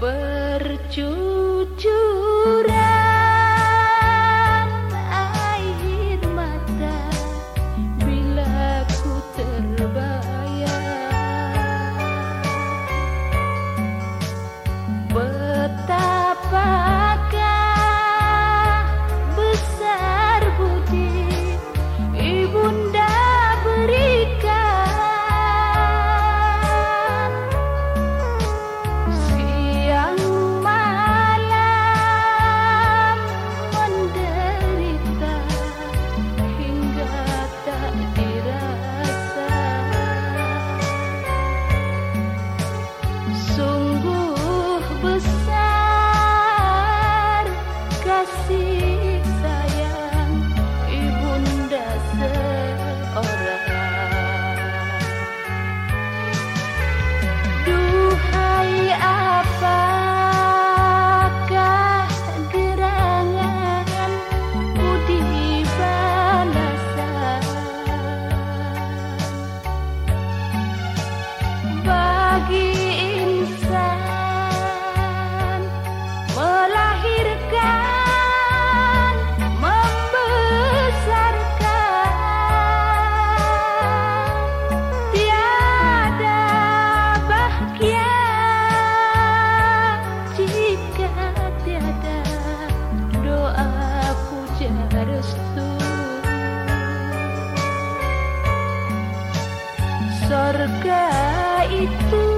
berjuang. Surga itu